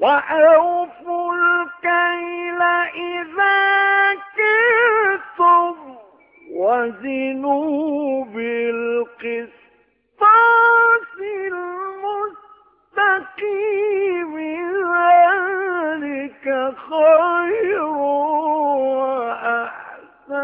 وأوفوا الكيل إذا كلتم وزنوا بالقسطاس المستقيم ذلك خير وأحسن